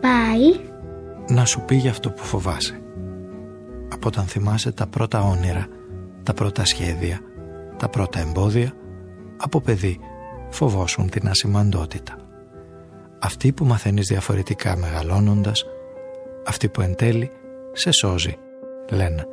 Πάει να σου πει για αυτό που φοβάσαι. Από όταν θυμάσαι τα πρώτα όνειρα, τα πρώτα σχέδια, τα πρώτα εμπόδια, από παιδί φοβόσουν την ασημαντότητα. Αυτή που μαθαίνεις διαφορετικά μεγαλώνοντας, αυτή που εν τέλει σε σώζει, λένε.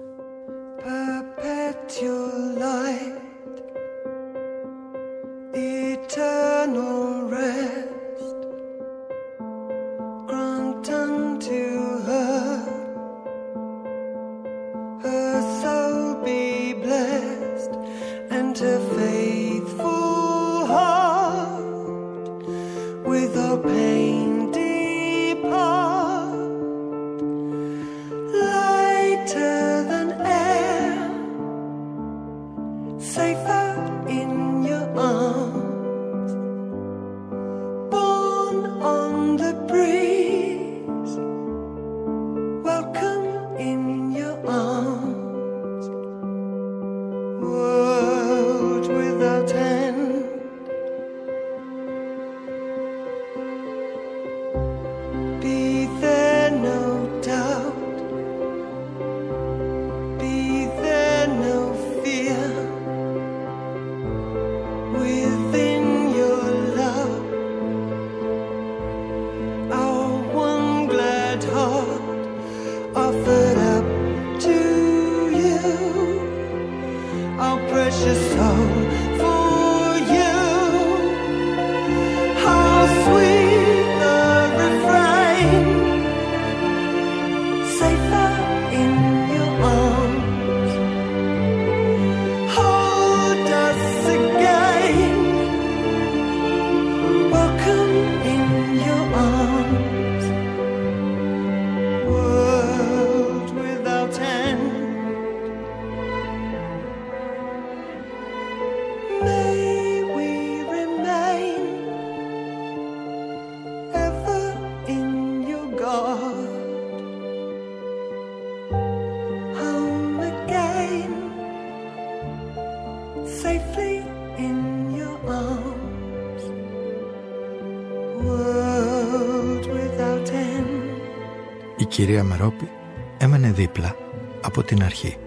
Κυρία Μερόπη έμενε δίπλα από την αρχή.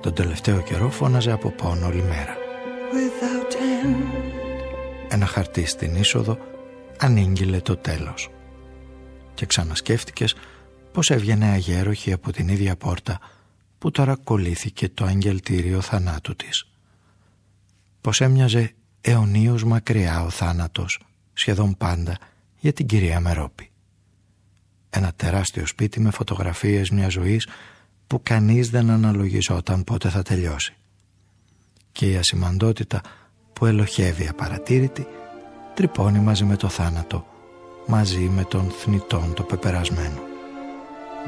Τον τελευταίο καιρό φώναζε από πόνο όλη μέρα. Ένα χαρτί στην είσοδο ανήγγειλε το τέλος. Και ξανασκέφτηκες πως έβγαινε αγέροχη από την ίδια πόρτα που τώρα κολλήθηκε το αγγελτήριο θανάτου της. Πως έμοιαζε αιωνίως μακριά ο θάνατος σχεδόν πάντα για την κυρία Μερόπη. Ένα τεράστιο σπίτι με φωτογραφίες μιας ζωής που κανείς δεν αναλογιζόταν πότε θα τελειώσει. Και η ασημαντότητα που ελοχεύει απαρατήρητη τρυπώνει μαζί με το θάνατο, μαζί με τον θνητόν το πεπερασμένο.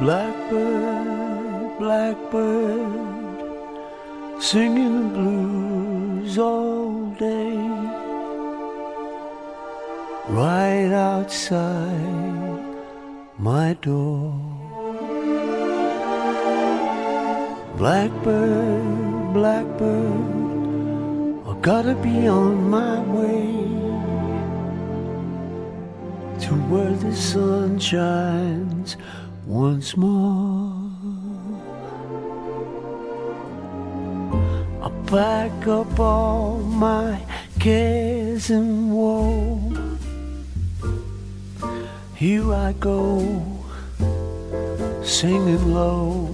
Blackbird, blackbird, singing blues all day Right outside my door. Blackbird, blackbird, I gotta be on my way to where the sun shines once more. I pack up all my cares and woe here I go, singing low.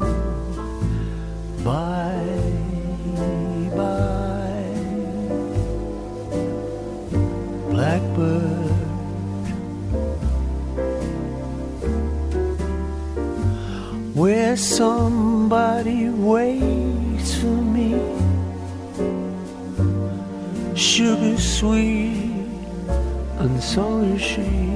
Bye, bye, blackbird. Where somebody waits for me, sugar sweet, and so is she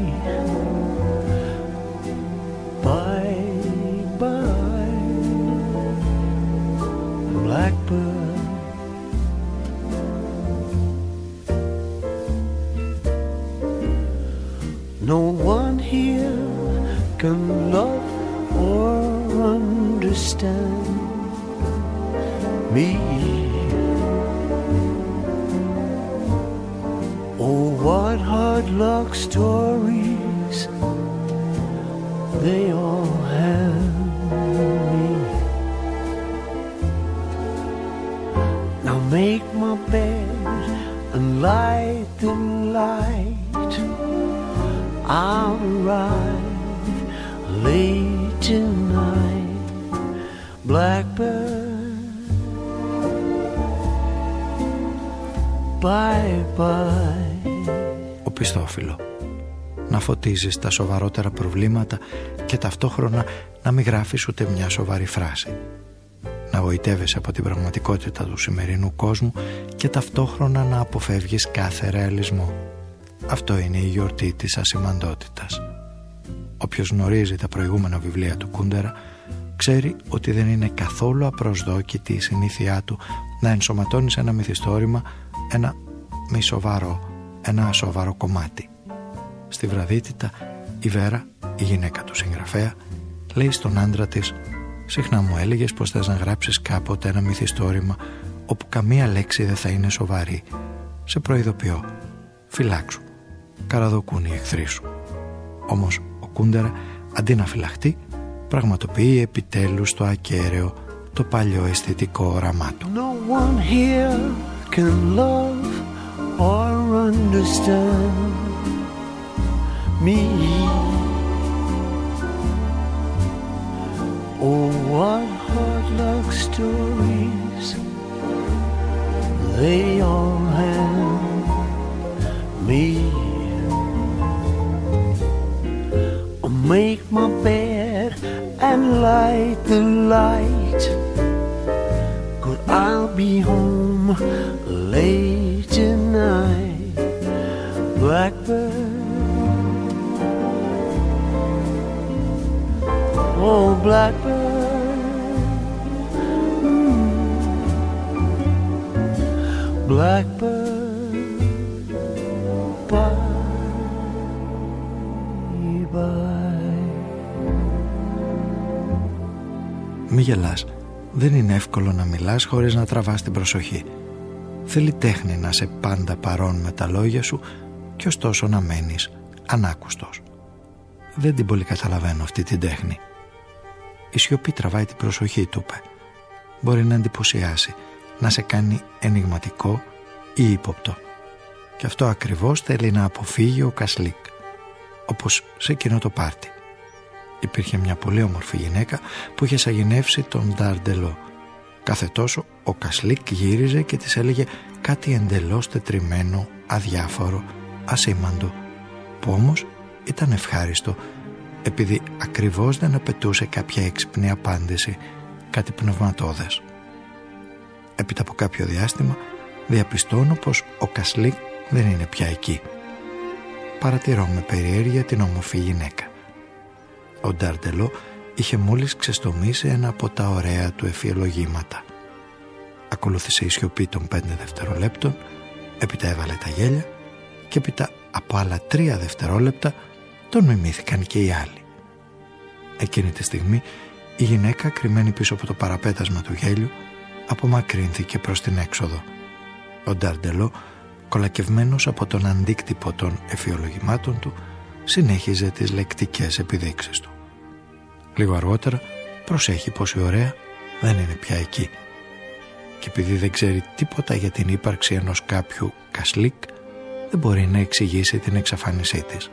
here can love or understand me. Oh, what hard luck stories they all have me. Now make my bed and light the light. I'll arrive late tonight. Blackbird, bye bye. Ο Πιστόφιλο να φωτίζεις τα σοβαρότερα προβλήματα και ταυτόχρονα να μην γράφεις ούτε μια σοβαρή φράση. Να γοητεύεσαι από την πραγματικότητα του σημερινού κόσμου και ταυτόχρονα να αποφεύγεις κάθε ρεαλισμό. Αυτό είναι η γιορτή της ασημαντότητας. Όποιος γνωρίζει τα προηγούμενα βιβλία του Κούντερα ξέρει ότι δεν είναι καθόλου απροσδόκητη η συνήθειά του να ενσωματώνει σε ένα μυθιστόρημα ένα μη σοβαρό, ένα σοβαρό κομμάτι. Στη βραδύτητα η Βέρα, η γυναίκα του συγγραφέα, λέει στον άντρα της «Συχνά μου έλεγες πως θες να γράψεις κάποτε ένα μυθιστόρημα όπου καμία λέξη δεν θα είναι σοβαρή. Σε προειδοποιώ. Φυλάξου. Καραδοκούν οι εχθροί σου». Όμως ο Κούντερα αντί να φυλαχτεί πραγματοποιεί επιτέλους το ακέραιο το παλιό αισθητικό όραμά του. No one here can love or understand me. Oh, what hard luck stories they all have me. Make my bed and light the light. Cause I'll be home late tonight. Blackbird. Oh, blackbird, mm. blackbird, Μη γελάς. Δεν είναι εύκολο να μιλάς χωρίς να τραβάς την προσοχή. Θέλει τέχνη να σε πάντα παρόν με τα λόγια σου και ωστόσο να μένεις ανάκουστος. Δεν την πολύ καταλαβαίνω αυτή την τέχνη. Η σιωπή τραβάει την προσοχή του, είπε. Μπορεί να εντυπωσιάσει, να σε κάνει ενηγματικό ή ύποπτο. Και αυτό ακριβώς θέλει να αποφύγει ο Κασλίκ. Όπως σε εκείνο το πάρτι. Υπήρχε μια πολύ όμορφη γυναίκα που είχε σαγηνεύσει τον Νταρντελό. Κάθε τόσο ο Κασλίκ γύριζε και της έλεγε κάτι εντελώς τετριμένο, αδιάφορο, ασήμαντο, που όμως ήταν ευχάριστο επειδή ακριβώς δεν απαιτούσε κάποια έξυπνη απάντηση, κάτι πνευματώδες. Έπειτα από κάποιο διάστημα διαπιστώνω πως ο Κασλίκ δεν είναι πια εκεί. Παρατηρώ με περιέργεια την όμορφη γυναίκα. Ο Νταρντελό είχε μόλις ξεστομίσει ένα από τα ωραία του εφιολογήματα. Ακολούθησε η σιωπή των πέντε δευτερολέπτων, έπειτα έβαλε τα γέλια και έπειτα από άλλα τρία δευτερόλεπτα τον μιμήθηκαν και οι άλλοι. Εκείνη τη στιγμή η γυναίκα κρυμμένη πίσω από το παραπέτασμα του γέλιου απομακρύνθηκε προς την έξοδο. Ο Νταρντελό, κολακευμένος από τον αντίκτυπο των εφιολογημάτων του, συνέχιζε τις λεκτικές επιδείξεις του. Λίγο αργότερα προσέχει πως η ωραία δεν είναι πια εκεί. Και επειδή δεν ξέρει τίποτα για την ύπαρξη ενός κάποιου κασλίκ, δεν μπορεί να εξηγήσει την εξαφάνισή της.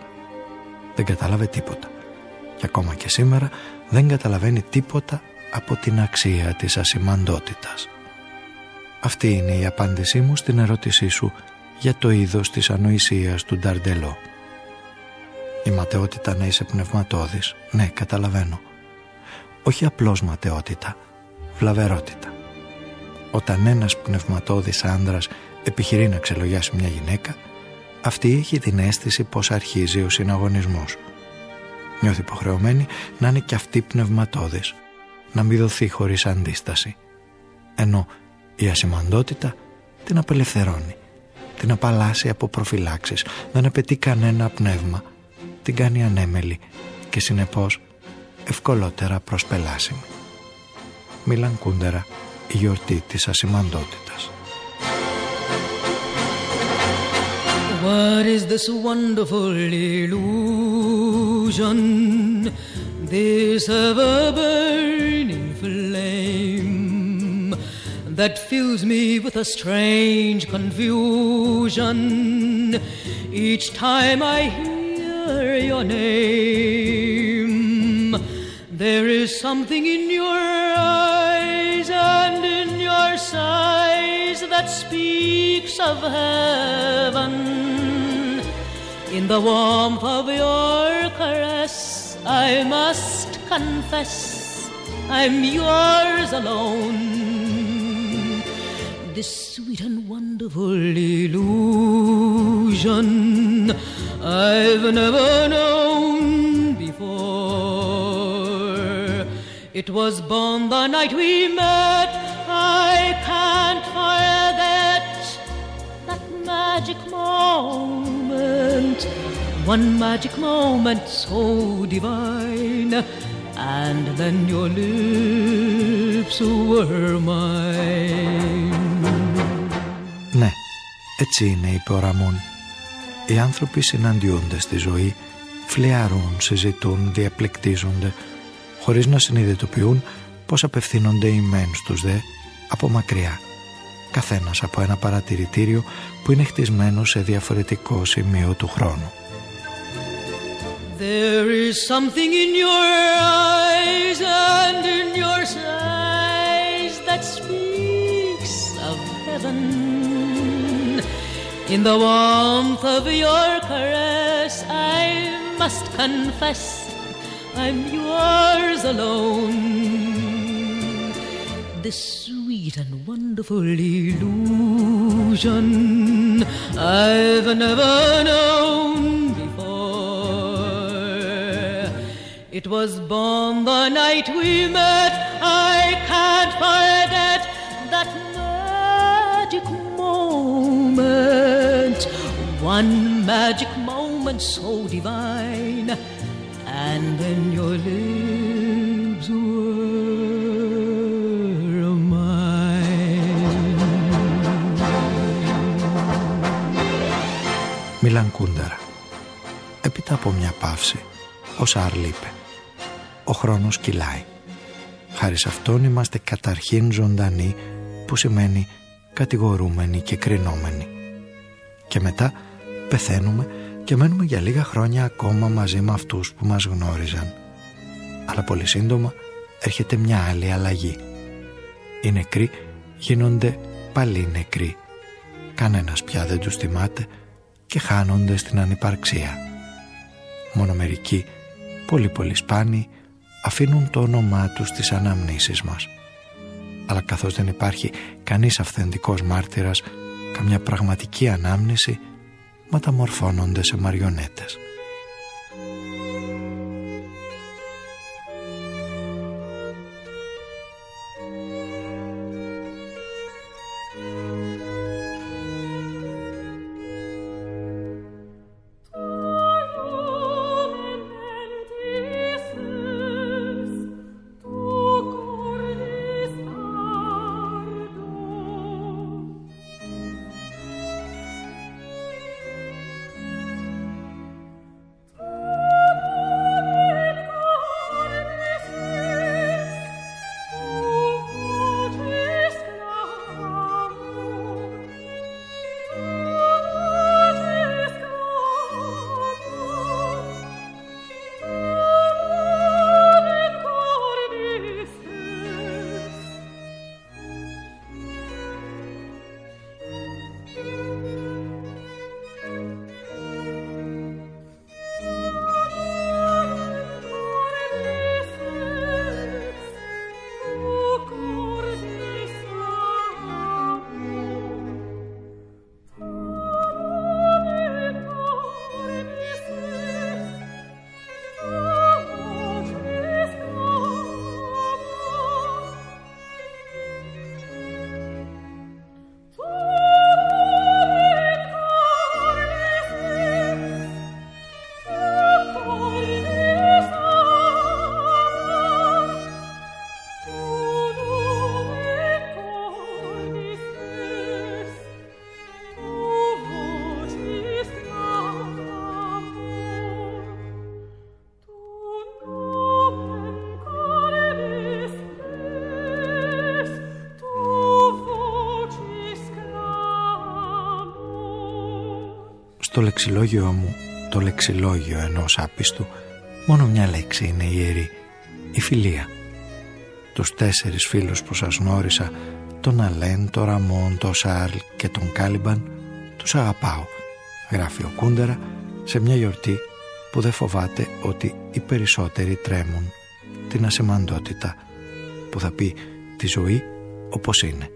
Δεν κατάλαβε τίποτα. Και ακόμα και σήμερα δεν καταλαβαίνει τίποτα από την αξία της ασημαντότητας. Αυτή είναι η απάντησή μου στην ερώτησή σου για το είδος της ανοησίας του Νταρντελό. Η ματαιότητα να είσαι πνευματώδης, ναι, καταλαβαίνω. Όχι απλώς ματαιότητα, βλαβερότητα. Όταν ένας πνευματώδης άντρας επιχειρεί να ξελογιάσει μια γυναίκα, αυτή έχει την αίσθηση πως αρχίζει ο συναγωνισμός. Νιώθει υποχρεωμένη να είναι και αυτή πνευματώδης, να μην δοθεί χωρίς αντίσταση. Ενώ η ασημαντότητα την απελευθερώνει, την απαλλάσσει από προφυλάξεις, δεν απαιτεί κανένα πνεύμα, την κάνει ανέμελη και συνεπώς ευκολότερα προσπελάσιμη. Μίλαν Κούντερα, η γιορτή της ασημαντότητας. What is this wonderful illusion? This ever burning flame that fills me with a strange confusion each time I hear your name. There is something in your eyes and in your sighs that speaks of heaven. In the warmth of your caress, I must confess I'm yours alone. This sweet and wonderful illusion I've never known It was born the night we met. I can't forget that magic moment. One magic moment so divine. And then your lips were mine. Ναι, έτσι είναι, είπε ο Ραμόν. Οι άνθρωποι συναντιούνται στη ζωή, φλιαρούν, συζητούν, διαπληκτίζονται, χωρίς να συνειδητοποιούν πώς απευθύνονται οι μεν στους δε από μακριά. Καθένας από ένα παρατηρητήριο που είναι χτισμένο σε διαφορετικό σημείο του χρόνου. There is something in your eyes and in your sighs that speaks of heaven. In the warmth of your caress, I must confess I'm yours alone. This sweet and wonderful illusion I've never known before. It was born the night we met. I can't forget that magic moment. One magic moment so divine. And then your lips were mine. Μίλαν Κούνταρα. Έπειτα από μια παύση, ο Σάρλ είπε «Ο χρόνος κυλάει. Χάρη σε αυτόν είμαστε καταρχήν ζωντανοί, που σημαίνει κατηγορούμενοι και κρινόμενοι. Και μετά πεθαίνουμε και μένουμε για λίγα χρόνια ακόμα μαζί με αυτούς που μας γνώριζαν. Αλλά πολύ σύντομα έρχεται μια άλλη αλλαγή. Οι νεκροί γίνονται πάλι νεκροί. Κανένας πια δεν τους θυμάται και χάνονται στην ανυπαρξία. Μόνο μερικοί, πολύ πολύ σπάνιοι, αφήνουν το όνομά τους στις αναμνήσεις μας. Αλλά καθώς δεν υπάρχει κανείς αυθεντικός μάρτυρας, καμιά πραγματική ανάμνηση, μεταμορφώνονται σε μαριονέτες. Στο λεξιλόγιο μου, το λεξιλόγιο ενός άπιστου, μόνο μια λέξη είναι ιερή, η φιλία. Τους τέσσερις φίλους που σας γνώρισα, τον Αλέν, τον Ραμόν, τον Σάρλ και τον Κάλιμπαν, τους αγαπάω, γράφει ο Κούντερα σε μια γιορτή που δεν φοβάται ότι οι περισσότεροι τρέμουν την ασημαντότητα που θα πει τη ζωή όπως είναι.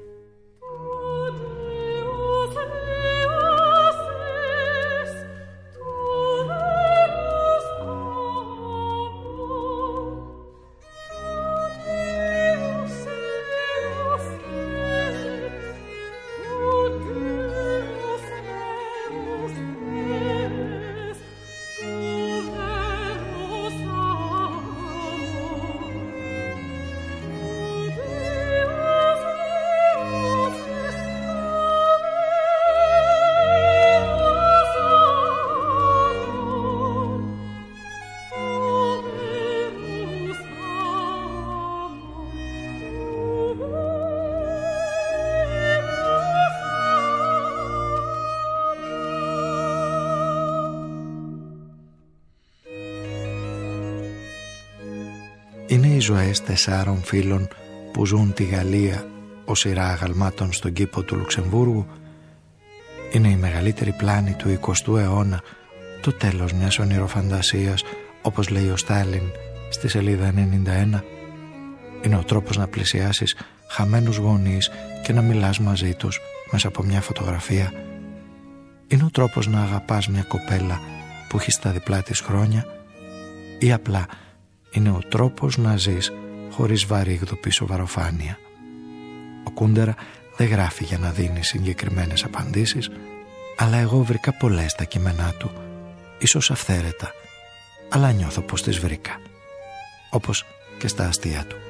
Ζωές τεσσάρων φίλων που ζουν τη Γαλλία ως σειρά αγαλμάτων στον κήπο του Λουξεμβούργου. Είναι η μεγαλύτερη πλάνη του 20ου αιώνα, το τέλος μιας ονειροφαντασίας, όπως λέει ο Στάλιν στη σελίδα 91. Είναι ο τρόπος να πλησιάσεις χαμένους γονείς και να μιλάς μαζί τους μέσα από μια φωτογραφία. Είναι ο τρόπος να αγαπάς μια κοπέλα που έχει στα διπλά της χρόνια ή απλά είναι ο τρόπος να ζεις χωρίς βαρύγδο σοβαροφάνεια. Ο Κούντερα δεν γράφει για να δίνει συγκεκριμένες απαντήσεις, αλλά εγώ βρήκα πολλές στα κείμενά του, ίσως αυθαίρετα, αλλά νιώθω πως τις βρήκα, όπως και στα αστεία του.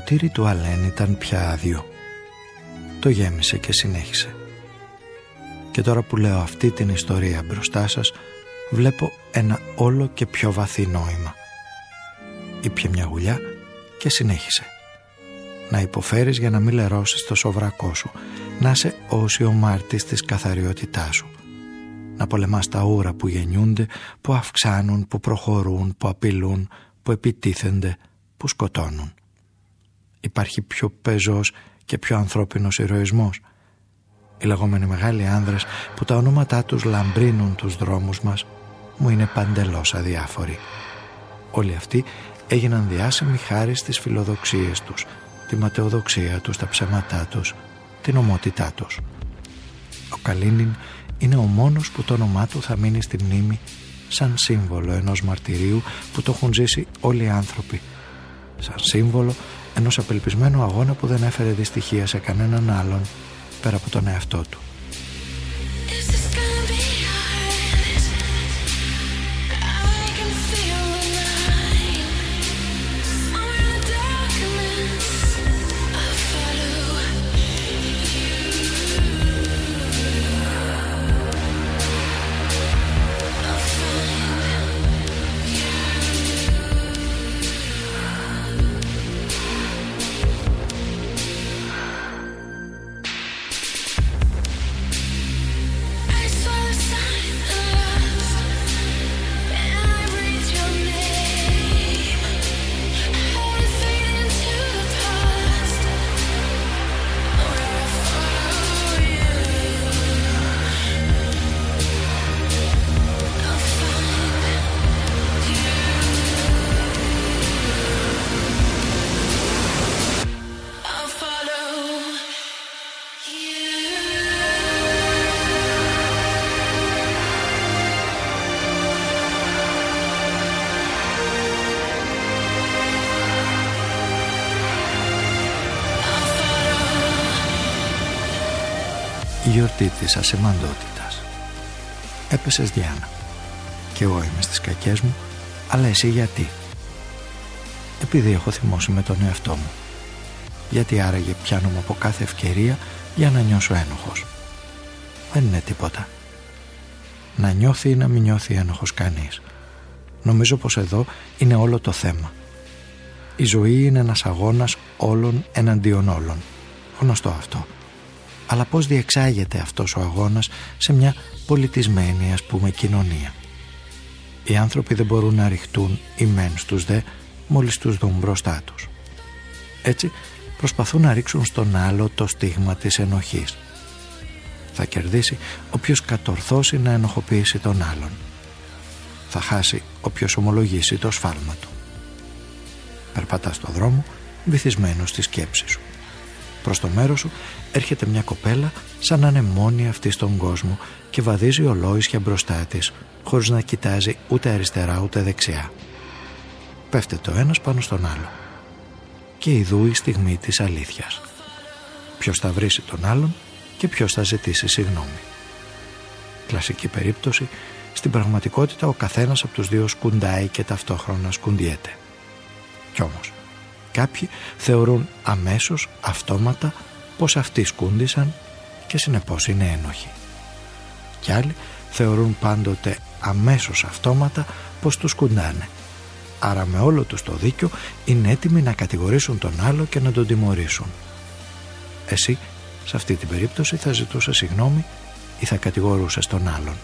Ποτήρι του Αλέν ήταν πια άδειο. Το γέμισε και συνέχισε. Και τώρα που λέω αυτή την ιστορία μπροστά σας, βλέπω ένα όλο και πιο βαθύ νόημα. Ήπια μια γουλιά και συνέχισε. Να υποφέρεις για να μην λερώσεις το σοβρακό σου, να είσαι όσιο μάρτης της καθαριότητάς σου. Να πολεμάς τα ούρα που γεννιούνται, που αυξάνουν, που προχωρούν, που απειλούν, που επιτίθενται, που σκοτώνουν. Υπάρχει πιο πεζός και πιο ανθρώπινος ηρωισμός. Οι λεγόμενοι μεγάλοι άνδρες που τα ονόματά τους λαμπρύνουν τους δρόμους μας μου είναι παντελώς αδιάφοροι. Όλοι αυτοί έγιναν διάσημοι χάρη στις φιλοδοξίες τους, τη ματαιοδοξία τους, τα ψέματά τους, την ομότητά τους. Ο Καλίνιν είναι ο μόνος που το όνομά του θα μείνει στη μνήμη σαν σύμβολο ενός μαρτυρίου που το έχουν ζήσει όλοι οι άνθρωποι σαν σύμβολο ενός απελπισμένου αγώνα που δεν έφερε δυστυχία σε κανέναν άλλον πέρα από τον εαυτό του. Γιορτή της ασημαντότητας. Έπεσες Διάννα. Και εγώ είμαι στις κακές μου, αλλά εσύ γιατί; Επειδή έχω θυμώσει με τον εαυτό μου. Γιατί άραγε πιάνομαι από κάθε ευκαιρία για να νιώσω ένοχος; Δεν είναι τίποτα. Να νιώθει ή να μην νιώθει ένοχος κανείς. Νομίζω πως εδώ είναι όλο το θέμα. Η ζωή είναι ένας αγώνας όλων εναντίον όλων. Γνωστό αυτό αλλά πώς διεξάγεται αυτός ο αγώνας σε μια πολιτισμένη ας πούμε κοινωνία; Οι άνθρωποι δεν μπορούν να ρηχτούν οι μεν στους δε μόλις τους δουν μπροστά τους. Έτσι προσπαθούν να ρίξουν στον άλλο το στίγμα της ενοχής. Θα κερδίσει όποιος κατορθώσει να ενοχοποιήσει τον άλλον. Θα χάσει όποιος ομολογήσει το σφάλμα του. Περπατάς στο δρόμο βυθισμένος στη σκέψη σου. Προς το μέρος σου έρχεται μια κοπέλα σαν να είναι μόνη αυτή στον κόσμο και βαδίζει ολόησια μπροστά της χωρίς να κοιτάζει ούτε αριστερά ούτε δεξιά. Πέφτει το ένας πάνω στον άλλο. Και ειδού η στιγμή της αλήθειας. Ποιος θα βρήσει τον άλλον και ποιος θα ζητήσει συγγνώμη. Κλασική περίπτωση, στην πραγματικότητα ο καθένας από τους δύο σκουντάει και ταυτόχρονα σκουντιέται. Κι όμως, Κάποιοι θεωρούν αμέσως αυτόματα πως αυτοί σκούντισαν και συνεπώς είναι ένοχοι. Κι άλλοι θεωρούν πάντοτε αμέσως αυτόματα πως τους σκουντάνε. Άρα με όλο τους το δίκιο είναι έτοιμοι να κατηγορήσουν τον άλλο και να τον τιμωρήσουν. Εσύ σε αυτή την περίπτωση θα ζητούσες συγγνώμη ή θα κατηγορούσες τον άλλον;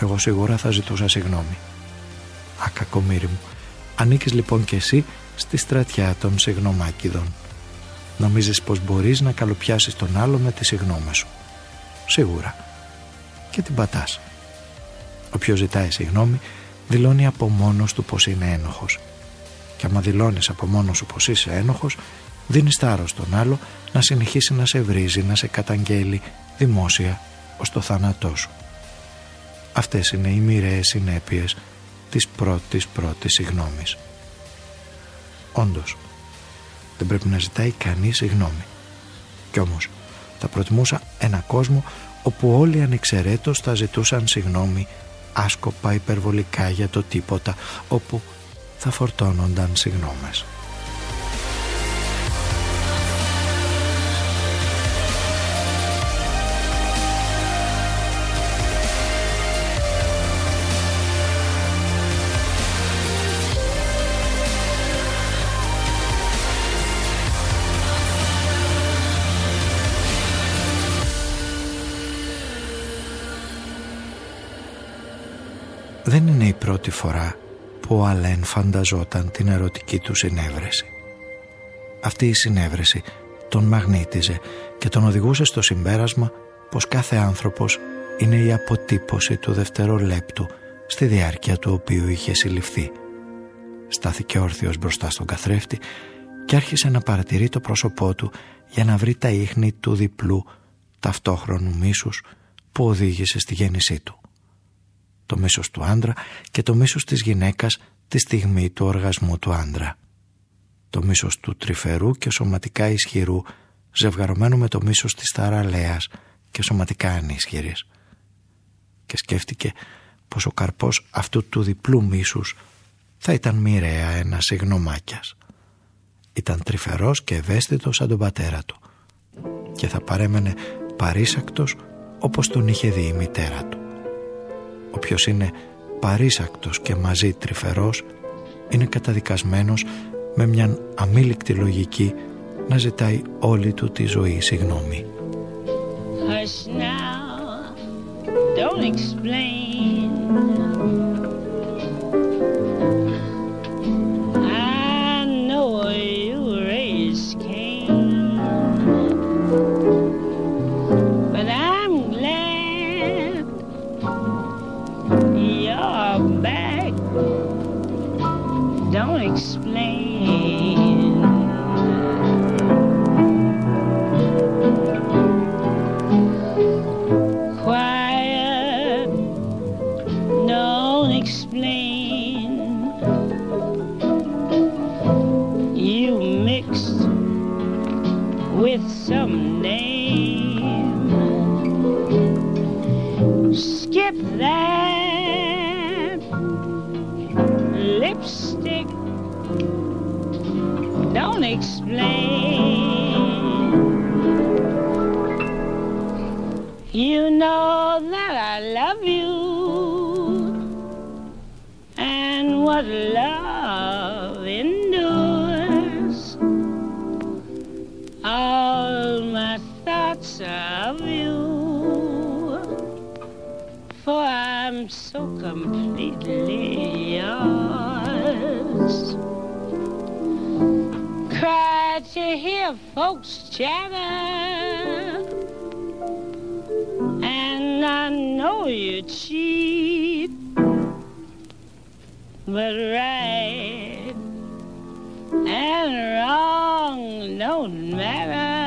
Εγώ σίγουρα θα ζητούσα συγγνώμη. Α, κακομύρι μου. Ανήκεις λοιπόν και εσύ στη στρατιά των συγνωμάκιδων. Νομίζεις πως μπορείς να καλοπιάσεις τον άλλο με τις συγνώμες σου. Σίγουρα. Και την πατάς. Όποιος ζητάει συγνώμη δηλώνει από μόνος του πως είναι ένοχος. Και άμα δηλώνεις από μόνος σου πως είσαι ένοχος, δίνεις θάρρος στον άλλο να συνεχίσει να σε βρίζει, να σε καταγγέλει δημόσια ως το θάνατό σου. Αυτές είναι οι μοιραίες συνέπειες της πρώτης πρώτης συγνώμης. Όντως, δεν πρέπει να ζητάει κανείς συγγνώμη. Κι όμως, θα προτιμούσα ένα κόσμο όπου όλοι ανεξαιρέτως θα ζητούσαν συγγνώμη άσκοπα υπερβολικά για το τίποτα, όπου θα φορτώνονταν συγγνώμες. Δεν είναι η πρώτη φορά που ο Αλέν φανταζόταν την ερωτική του συνέβρεση. Αυτή η συνέβρεση τον μαγνήτιζε και τον οδηγούσε στο συμπέρασμα πως κάθε άνθρωπος είναι η αποτύπωση του δευτερολέπτου στη διάρκεια του οποίου είχε συλληφθεί. Στάθηκε όρθιος μπροστά στον καθρέφτη και άρχισε να παρατηρεί το πρόσωπό του για να βρει τα ίχνη του διπλού ταυτόχρονου μίσους που οδήγησε στη γέννησή του το μίσος του άντρα και το μίσος της γυναίκας τη στιγμή του οργασμού του άντρα. Το μίσος του τρυφερού και σωματικά ισχυρού ζευγαρωμένο με το μίσος της θαραλέας και σωματικά ανίσχυρης. Και σκέφτηκε πως ο καρπός αυτού του διπλού μίσους θα ήταν μοιραία ένα συγνωμάκιας. Ήταν τρυφερός και ευαίσθητος σαν τον πατέρα του και θα παρέμενε παρήσακτος όπως τον είχε δει η μητέρα του. Όποιος είναι παρήσακτος και μαζί τρυφερός είναι καταδικασμένος με μια αμήλικτη λογική να ζητάει όλη του τη ζωή συγγνώμη. don't explain lip that lipstick don't explain. You know that I love you and what love. completely yours. Cried to hear folks chatter, and I know you cheat, but right and wrong don't matter.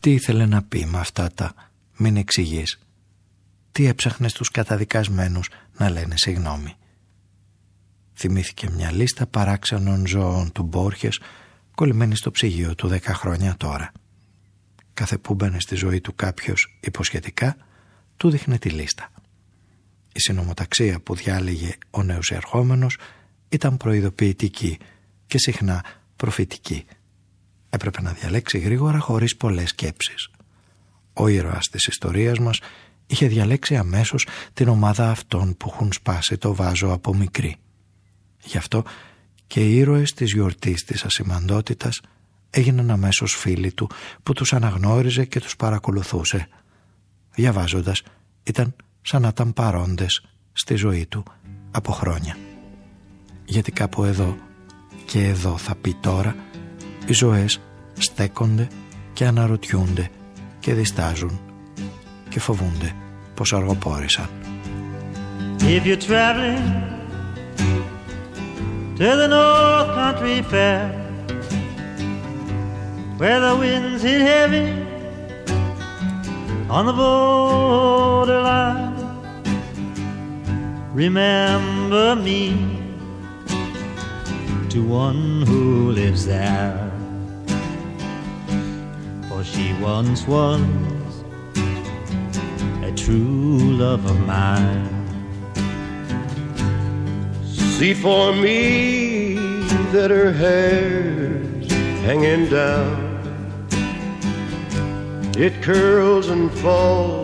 Τι ήθελε να πει με αυτά τα «μην εξηγείς» τι έψαχνες στους καταδικασμένους να λένε συγγνώμη. Θυμήθηκε μια λίστα παράξενων ζώων του Μπόρχες κολλημένη στο ψυγείο του δέκα χρόνια τώρα. Κάθε που μπαινε στη ζωή του κάποιος υποσχετικά, του δείχνε τη λίστα. Η συνομοταξία που διάλεγε ο νέος ερχόμενος ήταν προειδοποιητική και συχνά προφητική. Έπρεπε να διαλέξει γρήγορα χωρίς πολλές σκέψεις. Ο ήρωας της ιστορίας μας είχε διαλέξει αμέσως την ομάδα αυτών που έχουν σπάσει το βάζο από μικρή. Γι' αυτό και οι ήρωες της γιορτής της ασημαντότητας έγιναν αμέσως φίλοι του που τους αναγνώριζε και τους παρακολουθούσε. Διαβάζοντας ήταν σαν να ήταν παρόντες στη ζωή του από χρόνια. Γιατί κάπου εδώ και εδώ θα πει τώρα οι ζωές στέκονται και αναρωτιούνται και διστάζουν και φοβούνται πως αργοπόρησαν. If you're traveling to the North Country Fair where the winds hit heavy on the borderline remember me to one who lives there for she once was a true love of mine. See for me that her hair's hanging down. It curls and falls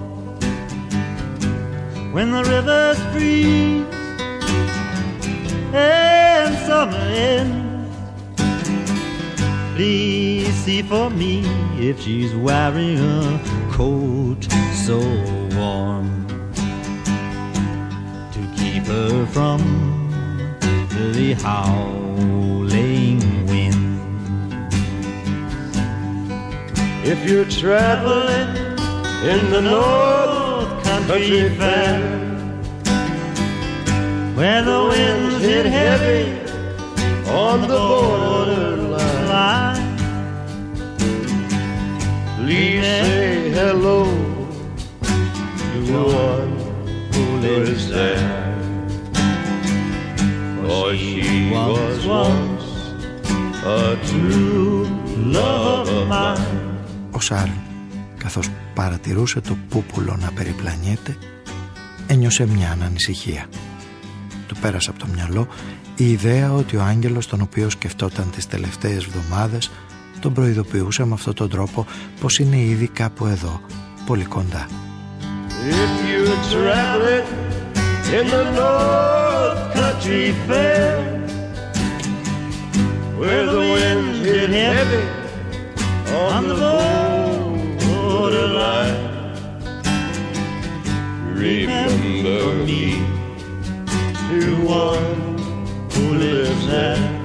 when the rivers freeze and summer ends. Please see for me if she's wearing a coat so warm to keep her from the howling wind. If you're traveling in the North country fair. Where the winds hit heavy on the borderline. Please say hello to one who lives there. For she was once a true love of mine. Oh, παρατηρούσε το πούπουλο να περιπλανιέται, ένιωσε μια ανησυχία. Του πέρασε από το μυαλό η ιδέα ότι ο άγγελος τον οποίο σκεφτόταν τις τελευταίες εβδομάδες τον προειδοποιούσε με αυτόν τον τρόπο πως είναι ήδη κάπου εδώ, πολύ κοντά. If you're traveling in the North Country Fair, where the winds hit heavy on the borderline, remember me to one who lives there.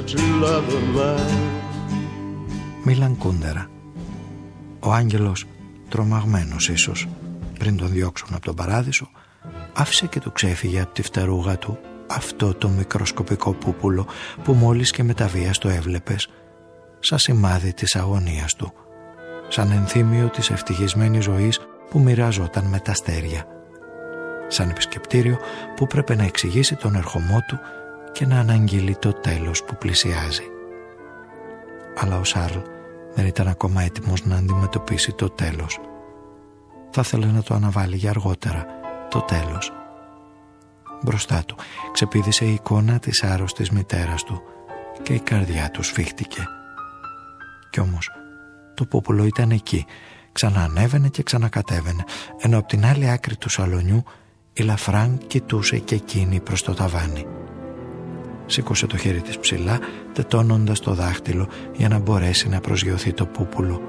A true love of mine. Μίλαν Κούντερα. Ο άγγελος, τρομαγμένος ίσως, πριν τον διώξουν από τον παράδεισο, άφησε και του ξέφυγε από τη φτερούγα του αυτό το μικροσκοπικό πούπουλο που μόλις και με τα βία το έβλεπες, σαν σημάδι της αγωνίας του, σαν ενθύμιο της ευτυχισμένης ζωής που μοιραζόταν με τα αστέρια, σαν επισκεπτήριο που πρέπει να εξηγήσει τον ερχομό του και να αναγγείλει το τέλος που πλησιάζει. Αλλά ο Σάρλ δεν ήταν ακόμα έτοιμος να αντιμετωπίσει το τέλος. Θα ήθελε να το αναβάλει για αργότερα, το τέλος. Μπροστά του ξεπήδησε η εικόνα της άρρωστης μητέρας του και η καρδιά του σφίχτηκε. Κι όμως το πούπουλο ήταν εκεί, ξαναανέβαινε και ξανακατέβαινε, ενώ από την άλλη άκρη του σαλονιού η Λαφράνκ κοιτούσε και εκείνη προς το ταβάνι. Σήκωσε το χέρι της ψηλά, τεντώνοντας το δάχτυλο για να μπορέσει να προσγειωθεί το πούπουλο.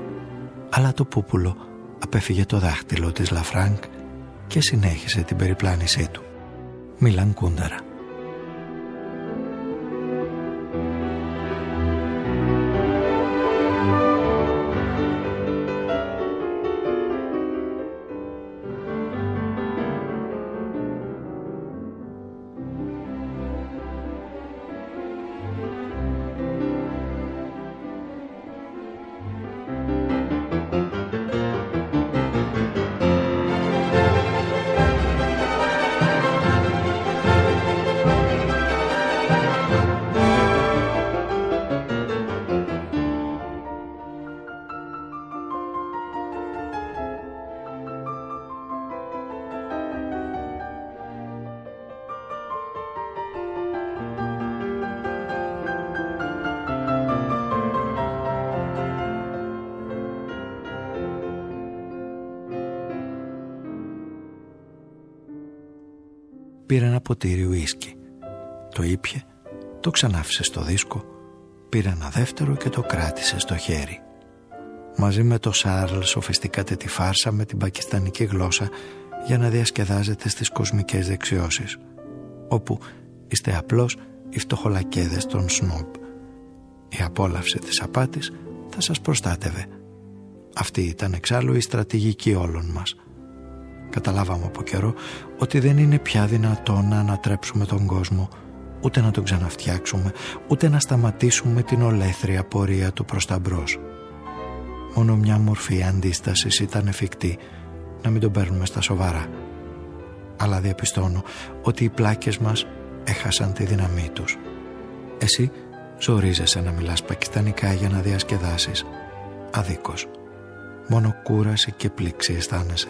Αλλά το πούπουλο απέφυγε το δάχτυλο της Λαφράνκ και συνέχισε την περιπλάνησή του. Μίλαν Κούντερα. Πήρε ένα ποτήρι ουίσκι. Το ήπια, το ξανάφισε στο δίσκο, πήρε ένα δεύτερο και το κράτησε στο χέρι. Μαζί με το Σάρλ σοφιστικάτε τη φάρσα με την πακιστανική γλώσσα για να διασκεδάζετε στις κοσμικές δεξιώσεις, όπου είστε απλώς οι φτωχολακέδες των σνόμπ. Η απόλαυση της απάτης θα σας προστάτευε. Αυτή ήταν εξάλλου η στρατηγική όλων μας. Καταλάβαμε από καιρό ότι δεν είναι πια δυνατό να ανατρέψουμε τον κόσμο, ούτε να τον ξαναφτιάξουμε, ούτε να σταματήσουμε την ολέθρια πορεία του προς τα μπρος. Μόνο μια μορφή αντίστασης ήταν εφικτή, να μην τον παίρνουμε στα σοβαρά. Αλλά διαπιστώνω ότι οι πλάκες μας έχασαν τη δύναμή τους. Εσύ ζορίζεσαι να μιλάς πακιστανικά για να διασκεδάσεις. Αδίκως. Μόνο κούραση και πλήξη αισθάνεσαι.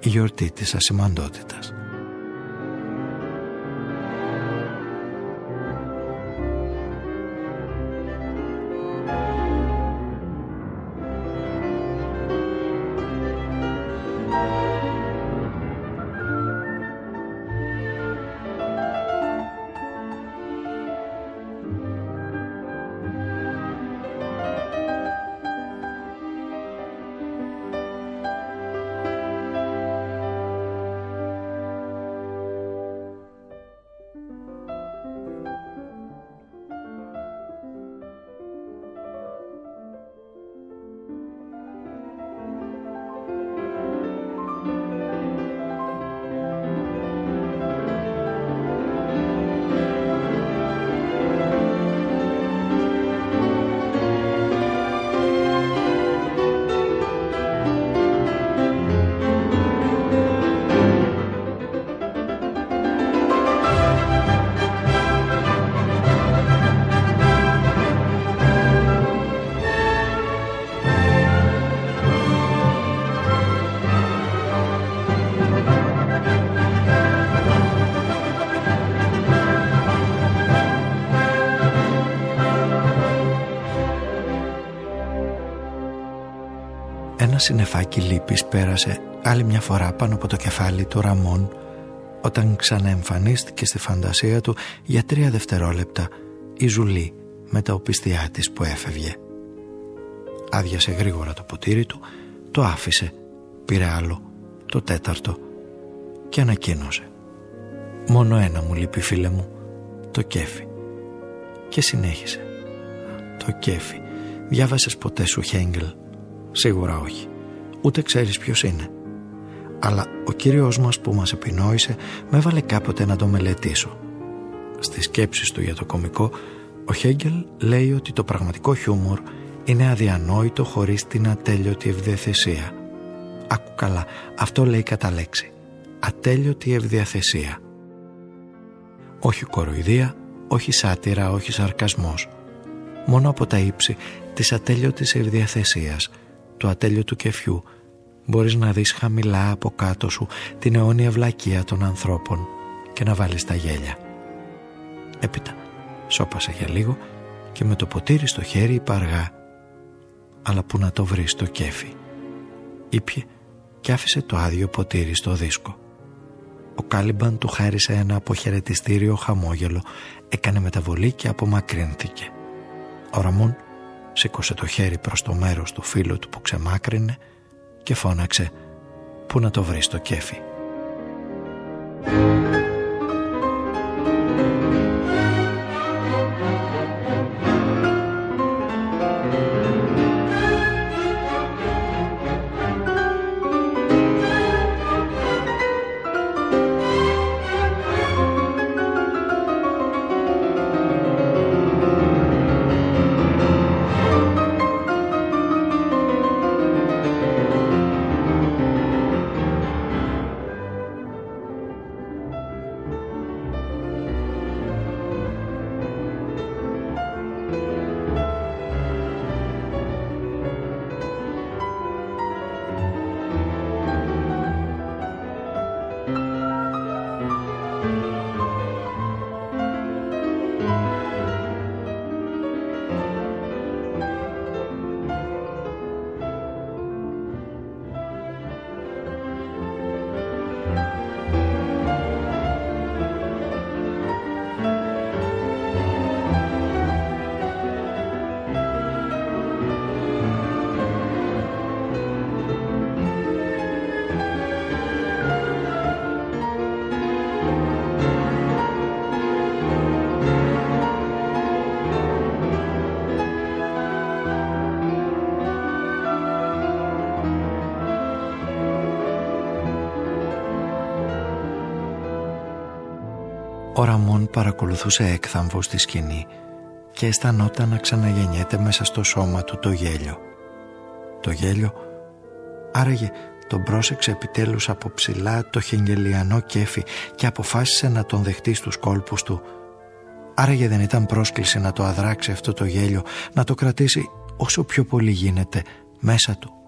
Η γιορτή της ασημαντότητας. Συνεφάκι λύπης πέρασε άλλη μια φορά πάνω από το κεφάλι του Ραμόν όταν ξαναεμφανίστηκε στη φαντασία του για τρία δευτερόλεπτα η Ζουλή με τα οπισθιά της που έφευγε. Άδειασε γρήγορα το ποτήρι του, το άφησε, πήρε άλλο, το τέταρτο και ανακοίνωσε. «Μόνο ένα μου λείπει φίλε μου, το κέφι». Και συνέχισε. «Το κέφι. Διάβασες ποτέ σου Χέγγελ; Σίγουρα όχι. Ούτε ξέρεις ποιος είναι. Αλλά ο κύριος μας που μας επινόησε με έβαλε κάποτε να το μελετήσω. Στις σκέψεις του για το κομικό, ο Χέγγελ λέει ότι το πραγματικό χιούμορ είναι αδιανόητο χωρίς την ατέλειωτη ευδιαθεσία. Άκου καλά, αυτό λέει κατά λέξη. Ατέλειωτη ευδιαθεσία. Όχι κοροϊδία, όχι σάτυρα, όχι σαρκασμός. Μόνο από τα ύψη της ατέλειωτης ευδιαθεσίας του ατέλειωτου κεφιού μπορείς να δεις χαμηλά από κάτω σου την αιώνια βλακεία των ανθρώπων και να βάλεις τα γέλια. Έπειτα σώπασε για λίγο και με το ποτήρι στο χέρι είπε αργά αλλά που να το βρεις στο κέφι. Ήπιε και άφησε το άδειο ποτήρι στο δίσκο. Ο Κάλιμπαν του χάρισε ένα αποχαιρετιστήριο χαμόγελο, έκανε μεταβολή και απομακρύνθηκε. Ο Ραμόν σήκωσε το χέρι προς το μέρος του φίλου του που ξεμάκρυνε και φώναξε «Πού να το βρεις το κέφι» παρακολουθούσε έκθαμβο στη σκηνή και αισθανόταν να ξαναγεννιέται μέσα στο σώμα του το γέλιο. Το γέλιο άραγε τον πρόσεξε επιτέλους από ψηλά το χεγγελιανό κέφι και αποφάσισε να τον δεχτεί στους κόλπους του. Άραγε δεν ήταν πρόσκληση να το αδράξει αυτό το γέλιο, να το κρατήσει όσο πιο πολύ γίνεται μέσα του.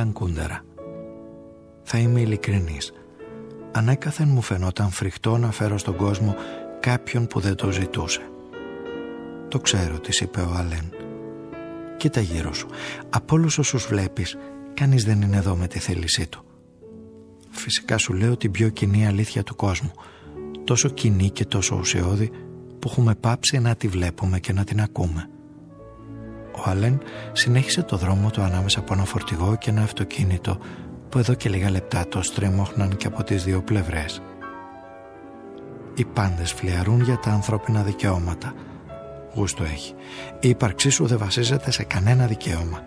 Μίλαν Κούντερα. Θα είμαι ειλικρινής. Ανέκαθεν μου φαινόταν φρικτό να φέρω στον κόσμο κάποιον που δεν το ζητούσε. Το ξέρω, της είπε ο Αλέν. Κοίτα γύρω σου. Από όλους όσους βλέπεις, κανείς δεν είναι εδώ με τη θέλησή του. Φυσικά σου λέω την πιο κοινή αλήθεια του κόσμου. Τόσο κοινή και τόσο ουσιώδη που έχουμε πάψει να τη βλέπουμε και να την ακούμε. Ο Αλέν συνέχισε το δρόμο του ανάμεσα από ένα φορτηγό και ένα αυτοκίνητο που εδώ και λίγα λεπτά το στρέμωχναν και από τις δύο πλευρές. Οι πάντες φλιαρούν για τα ανθρώπινα δικαιώματα. Γούστο έχει. Η ύπαρξή σου δεν βασίζεται σε κανένα δικαίωμα.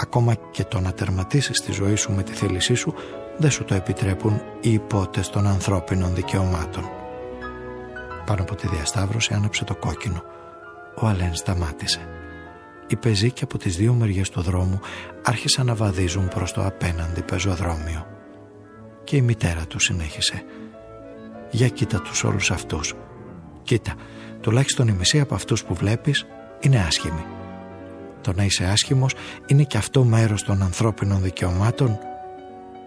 Ακόμα και το να τερματίσεις τη ζωή σου με τη θέλησή σου δεν σου το επιτρέπουν οι υπότες των ανθρώπινων δικαιωμάτων. Πάνω από τη διασταύρωση άναψε το κόκκινο. Ο Αλέν σταμάτησε. Οι πεζοί και από τις δύο μεριές του δρόμου άρχισαν να βαδίζουν προς το απέναντι πεζοδρόμιο. Και η μητέρα τους συνέχισε. «Για κοίτα τους όλους αυτούς. Κοίτα, τουλάχιστον η μισή από αυτούς που βλέπεις είναι άσχημοι. Το να είσαι άσχημος είναι και αυτό μέρος των ανθρώπινων δικαιωμάτων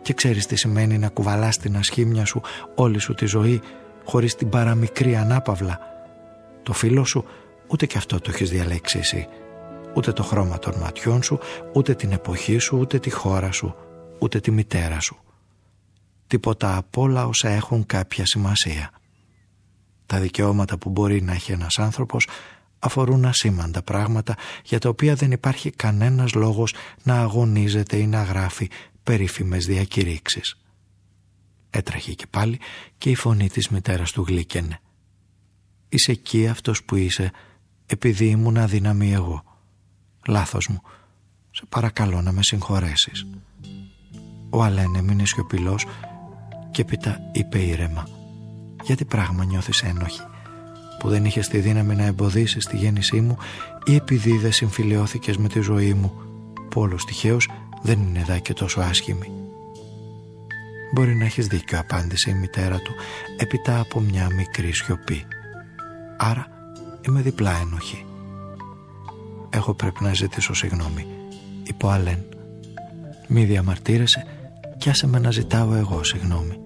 και ξέρεις τι σημαίνει να κουβαλάς την ασχήμια σου όλη σου τη ζωή χωρίς την παραμικρή ανάπαυλα. Το φίλο σου ούτε και αυτό το έχεις διαλέξει εσύ ούτε το χρώμα των ματιών σου, ούτε την εποχή σου, ούτε τη χώρα σου, ούτε τη μητέρα σου. Τίποτα απ' όλα όσα έχουν κάποια σημασία. Τα δικαιώματα που μπορεί να έχει ένας άνθρωπος αφορούν ασήμαντα πράγματα για τα οποία δεν υπάρχει κανένας λόγος να αγωνίζεται ή να γράφει περίφημες διακηρύξεις. Έτρεχε και πάλι και η φωνή της μητέρας του γλύκαινε. «Είσαι εκεί αυτός που είσαι επειδή ήμουν αδύναμη εγώ. Λάθος μου. Σε παρακαλώ να με συγχωρέσεις. Ο Αλέν έμεινε σιωπηλός και έπειτα είπε ήρεμα. Γιατί πράγμα νιώθεις ένοχη που δεν είχες τη δύναμη να εμποδίσεις τη γέννησή μου ή επειδή δεν συμφιλιώθηκες με τη ζωή μου που όλος τυχαίως δεν είναι εδώ και τόσο άσχημη. Μπορεί να έχεις δίκιο απάντησε η μητέρα του έπειτα από μια μικρή σιωπή. Άρα είμαι διπλά ένοχη. «Εγώ πρέπει να ζητήσω συγγνώμη», είπε ο Αλέν. «Μη διαμαρτύρεσαι κι άσε με να ζητάω εγώ συγγνώμη.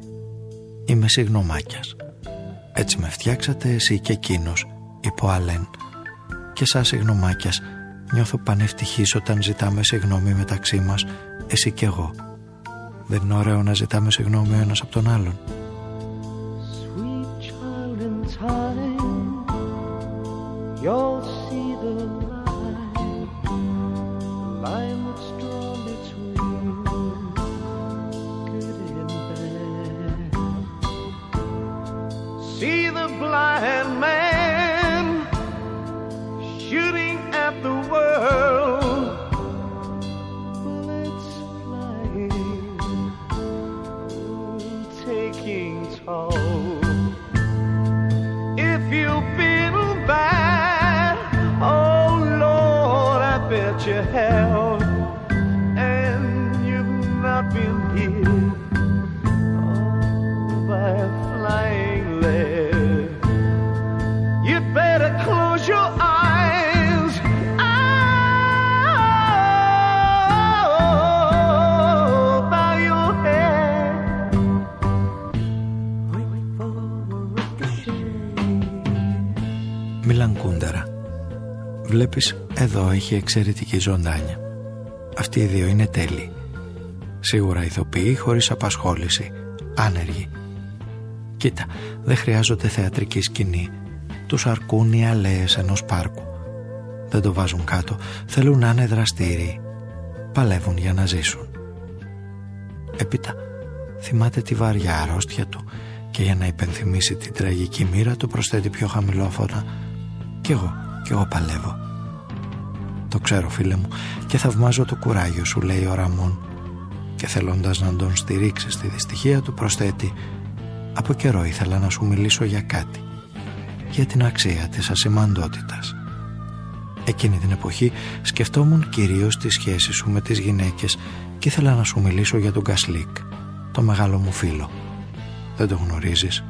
Είμαι συγγνωμάκιας. Έτσι με φτιάξατε εσύ και εκείνος, είπε ο Αλέν. Και σαν συγγνωμάκιας νιώθω πανευτυχής όταν ζητάμε συγγνώμη μεταξύ μας, εσύ και εγώ. Δεν είναι ωραίο να ζητάμε συγγνώμη ο ένας από τον άλλον. Έχει εξαιρετική ζωντάνια. Αυτοί οι δύο είναι τέλειοι. Σίγουρα ηθοποιοί χωρίς απασχόληση, άνεργοι. Κοίτα, δεν χρειάζονται θεατρική σκηνή. Τους αρκούν οι αλέες ενός πάρκου. Δεν το βάζουν κάτω, θέλουν να είναι δραστήριοι. Παλεύουν για να ζήσουν. Έπειτα, θυμάται τη βαριά αρρώστια του και για να υπενθυμίσει την τραγική μοίρα του προσθέτει πιο χαμηλόφωνα «Κι εγώ, κι εγώ παλεύω». «Το ξέρω φίλε μου και θαυμάζω το κουράγιο σου» λέει ο Ραμόν και θέλοντας να τον στηρίξεις στη δυστυχία του προσθέτει «Από καιρό ήθελα να σου μιλήσω για κάτι, για την αξία της ασημαντότητας». Εκείνη την εποχή σκεφτόμουν κυρίως τη σχέση σου με τις γυναίκες και ήθελα να σου μιλήσω για τον Κασλίκ, το μεγάλο μου φίλο. Δεν το γνωρίζεις,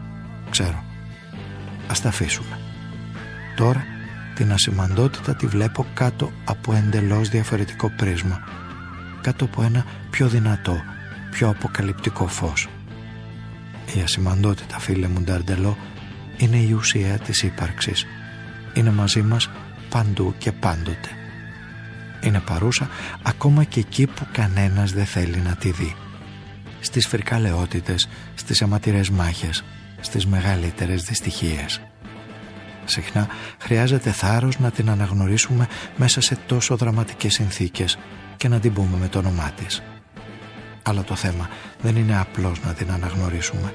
ξέρω. Ας τα αφήσουμε. Τώρα την ασημαντότητα τη βλέπω κάτω από εντελώς διαφορετικό πρίσμα. Κάτω από ένα πιο δυνατό, πιο αποκαλυπτικό φως. Η ασημαντότητα, φίλε μου Νταρντελό, είναι η ουσία της ύπαρξης. Είναι μαζί μας παντού και πάντοτε. Είναι παρούσα ακόμα και εκεί που κανένας δεν θέλει να τη δει. Στις φρικαλαιότητες, στις αιματηρές μάχες, στις μεγαλύτερες δυστυχίες. Συχνά χρειάζεται θάρρος να την αναγνωρίσουμε μέσα σε τόσο δραματικές συνθήκες και να την πούμε με το όνομά της. Αλλά το θέμα δεν είναι απλώς να την αναγνωρίσουμε.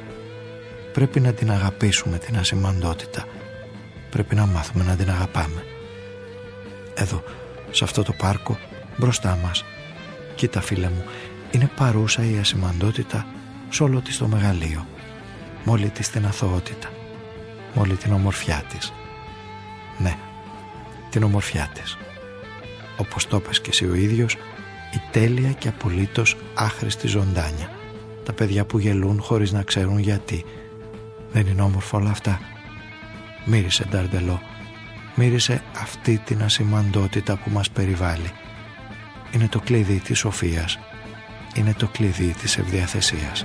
Πρέπει να την αγαπήσουμε την ασημαντότητα. Πρέπει να μάθουμε να την αγαπάμε. Εδώ, σε αυτό το πάρκο, μπροστά μας. Κοίτα φίλε μου, είναι παρούσα η ασημαντότητα σε όλο της το μεγαλείο. Μόλι της την αθωότητα. Μόλι την ομορφιά της. Ναι, την ομορφιά της. Όπως το πες και εσύ ο ίδιος, η τέλεια και απολύτως άχρηστη ζωντάνια. Τα παιδιά που γελούν χωρίς να ξέρουν γιατί. Δεν είναι όμορφο όλα αυτά. Μύρισε Νταρντελό μύρισε αυτή την ασημαντότητα που μας περιβάλλει. Είναι το κλειδί της σοφίας. Είναι το κλειδί της ευδιαθεσίας.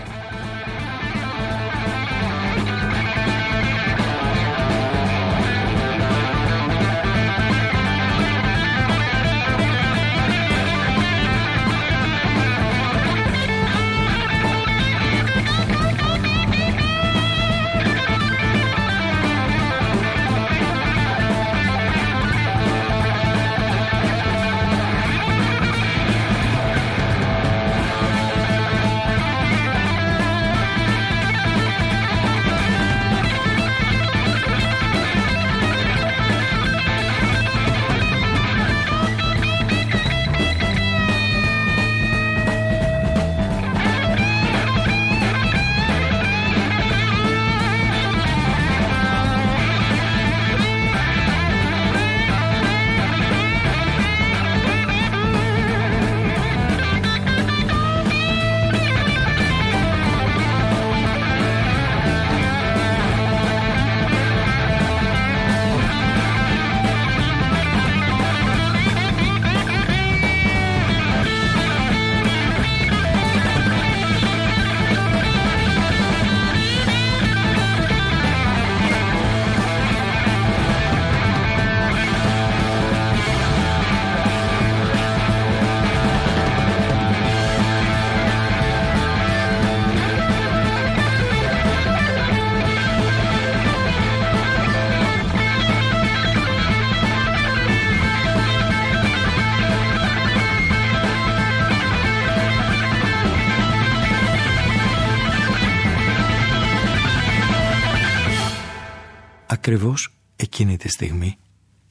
Ακριβώς εκείνη τη στιγμή,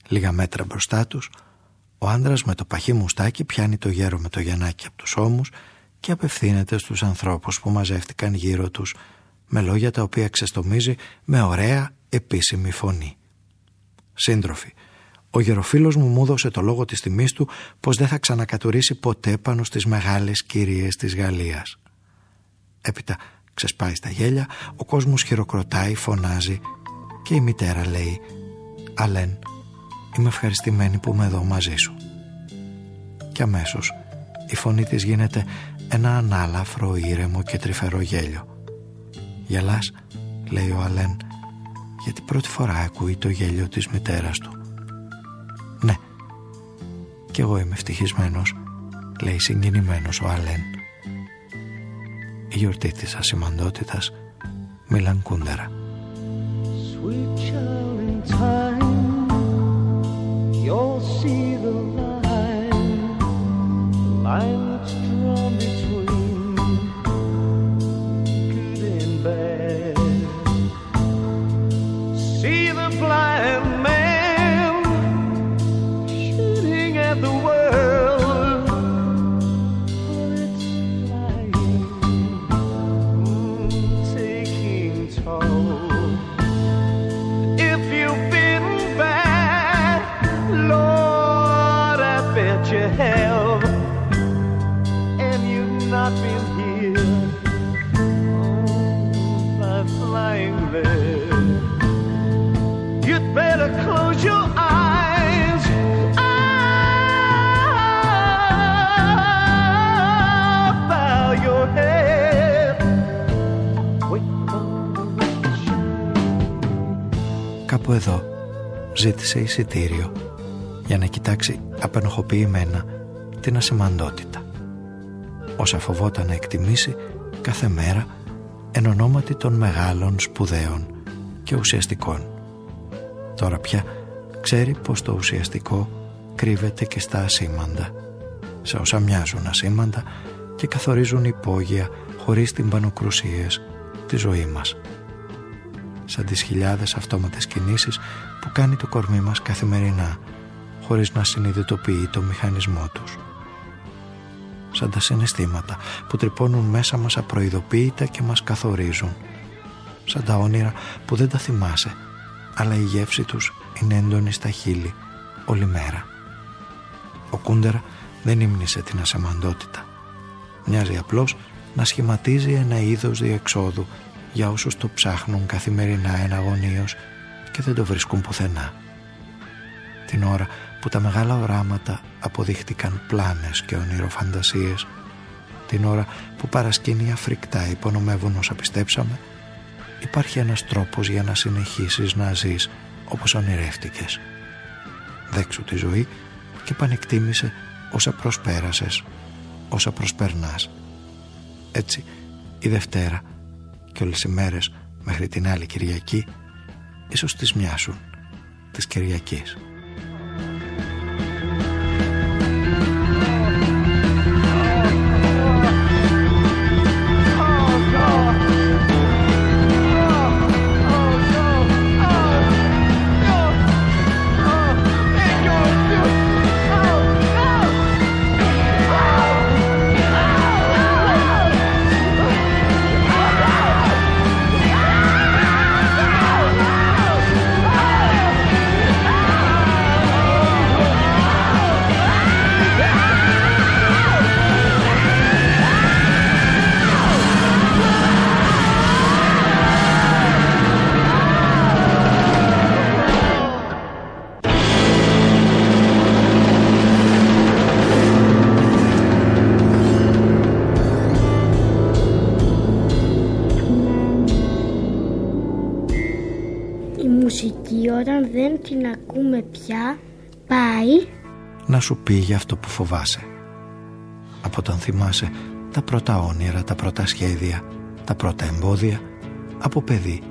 λίγα μέτρα μπροστά τους, ο άντρας με το παχύ μουστάκι πιάνει το γέρο με το γεννάκι από τους ώμους και απευθύνεται στους ανθρώπους που μαζεύτηκαν γύρω τους με λόγια τα οποία ξεστομίζει με ωραία επίσημη φωνή. Σύντροφοι, ο γεροφίλος μου μου έδωσε το λόγο της τιμής του πως δεν θα ξανακατουρίσει ποτέ πάνω στις μεγάλες κυρίες της Γαλλίας. Έπειτα ξεσπάει στα γέλια, ο κόσμος χειροκροτάει, φωνάζει και η μητέρα λέει «Αλέν, είμαι ευχαριστημένη που είμαι εδώ μαζί σου». Και αμέσως η φωνή της γίνεται ένα ανάλαφρο, ήρεμο και τρυφερό γέλιο. «Γελάς» λέει ο Αλέν γιατί πρώτη φορά ακούει το γέλιο της μητέρας του. «Ναι», «Κι εγώ είμαι ευτυχισμένος», λέει συγκινημένος ο Αλέν. Η γιορτή της ασημαντότητας Μίλαν Κούντερα. Sweet child in time, you'll see the line, line that's not been here oh, by flying there. You'd better close your eyes. Ah, bow your head. Wait for the Κάπου εδώ ζήτησε εισιτήριο για να κοιτάξει απενοχοποιημένα την ασημαντότητα. Όσα φοβόταν να εκτιμήσει κάθε μέρα εν ονόματι των μεγάλων σπουδαίων και ουσιαστικών. Τώρα πια ξέρει πως το ουσιαστικό κρύβεται και στα ασήμαντα, σε όσα μοιάζουν ασήμαντα και καθορίζουν υπόγεια χωρίς την πανοκρουσίες τη ζωή μας σαν τις χιλιάδες αυτόματες κινήσεις που κάνει το κορμί μας καθημερινά χωρίς να συνειδητοποιεί το μηχανισμό τους. Σαν τα συναισθήματα που τρυπώνουν μέσα μας απροειδοποίητα και μας καθορίζουν. Σαν τα όνειρα που δεν τα θυμάσαι αλλά η γεύση τους είναι έντονη στα χείλη όλη μέρα. Ο Κούντερα δεν ύμνησε την ασεμαντότητα. Μοιάζει απλώς να σχηματίζει ένα είδος διεξόδου για όσους το ψάχνουν καθημερινά εναγωνίως και δεν το βρίσκουν πουθενά. Την ώρα που τα μεγάλα οράματα αποδείχτηκαν πλάνες και ονειροφαντασίες, την ώρα που παρασκήνια φρικτά υπονομεύουν όσα πιστέψαμε, υπάρχει ένας τρόπος για να συνεχίσεις να ζεις όπως ονειρεύτηκες. Δέξου τη ζωή και πανεκτίμησε όσα προσπέρασες, όσα προσπερνάς. Έτσι, η Δευτέρα και όλες οι μέρες μέχρι την άλλη Κυριακή ίσως τις μοιάσουν της Κυριακής. Σου πει για αυτό που φοβάσαι. Από όταν θυμάσαι τα πρώτα όνειρα, τα πρώτα σχέδια, τα πρώτα εμπόδια, από παιδί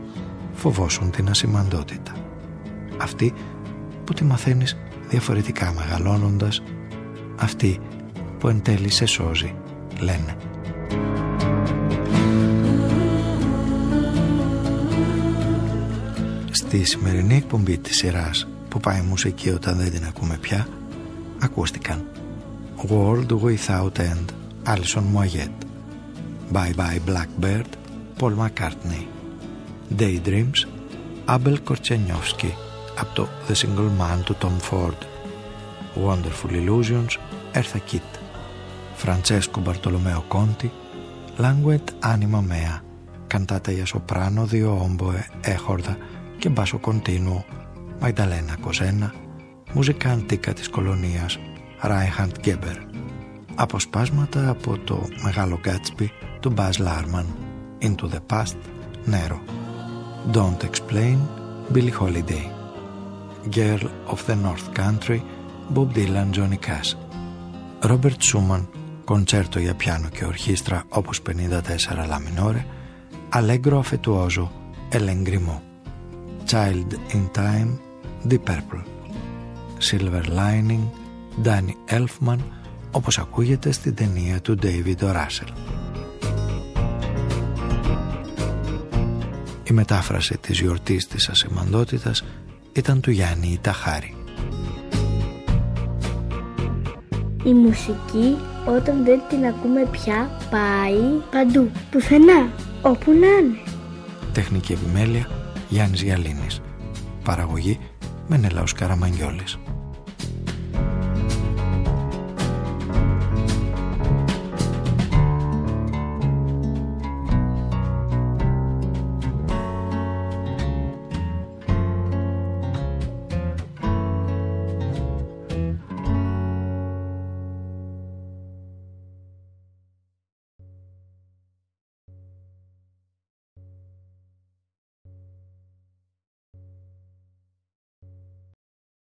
φοβόσουν την ασημαντότητα. Αυτή που τη μαθαίνεις διαφορετικά μεγαλώνοντας, αυτή που εν τέλει σε σώζει, λένε. Στη σημερινή εκπομπή της σειράς που πάει μουσική όταν δεν την ακούμε πια, ακούστηκαν World Without End, Alison Moyet Bye Bye Blackbird, Paul McCartney Daydreams, Abel Korchenowski από το The Single Man του Tom Ford Wonderful Illusions, Eartha Kitt Francesco Bartolomeo Conti Languet Anima Mea Cantata για σοπράνο, δύο όμποε, έχορδα και μπάσο κοντίνου Μαγδαλένα Κοζένα μουσικά αντίκα της κολονίας Ράιχαντ Γκέμπερ αποσπάσματα από το Μεγάλο Γκάτσπι του Μπάζ Λάρμαν Into the Past Νέρο Don't Explain Billie Holiday Girl of the North Country Bob Dylan, Johnny Cash. Ρόμπερτ Σούμαν, κοντσέρτο για πιάνο και ορχήστρα όπως 54 λαμινόρε, Allegro affettuoso, Ελεγκριμό. Child in Time, Deep Purple. Silver Lining, Danny Elfman, όπως ακούγεται στην ταινία του David O. Russell. Η μετάφραση της γιορτής της ασημαντότητας ήταν του Γιάννη Ιταχάρη. Η μουσική όταν δεν την ακούμε πια πάει παντού, πουθενά, όπου να είναι. Τεχνική επιμέλεια Γιάννης Γιαλίνης. Παραγωγή Μενέλαος Καραμαγγιόλης.